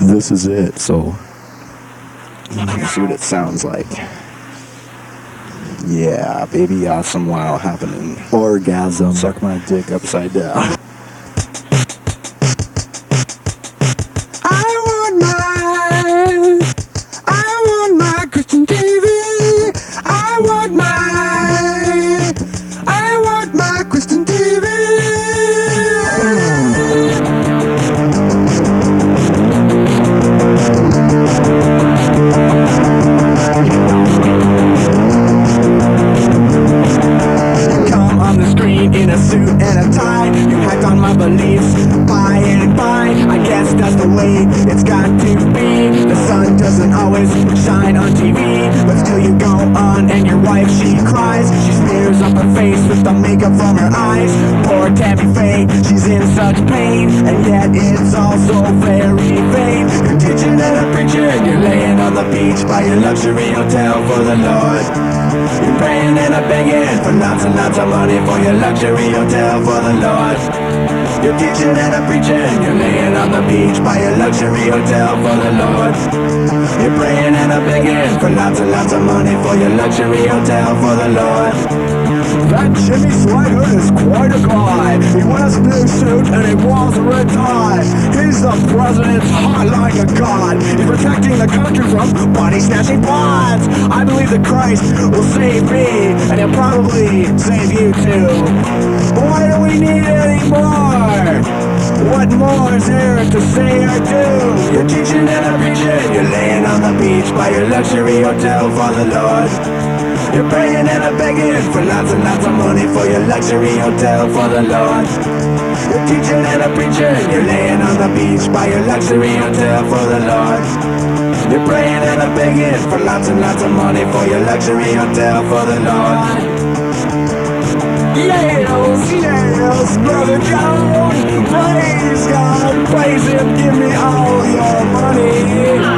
this is it. So, let's see what it sounds like. Yeah, baby, awesome, wow, happening. Orgasm. Suck my dick upside down. a suit and a tie. You hacked on my beliefs. By and by, I guess that's the way it's got to be. The sun doesn't always shine on TV, but still you go on and your wife she cries. She smears up her face with the makeup from her eyes. Poor Tammy Faye, she's in such pain, and yet it's all so very You're teaching and a preacher, and you're laying on the beach by your luxury hotel for the Lord. You're praying and a begging for lots and lots of money for your luxury hotel for the Lord. You're teaching and a preaching, you're laying on the beach by your luxury hotel for the Lord. You're praying and a begging for lots and lots of money for your luxury hotel for the Lord. That Jimmy Swaggart is quite a guy. He wears a blue suit and he wears a red tie. He's the president's hot like a god. He's protecting the country from body snatching bonds. I believe that Christ will save me, and he'll probably save you too. But why do we need any more? What more is there to say or do? You're teaching and a preaching, you're laying on the beach by your luxury hotel for the Lord. You're praying and I'm begging for lots and lots of money for your luxury hotel for the Lord. You're teaching and a preacher, you're laying on the beach by your luxury hotel for the Lord. You're praying and I'm begging for lots and lots of money for your luxury hotel for the Lord. Yales, yales, brother John, praise God, praise Him, give me all your money.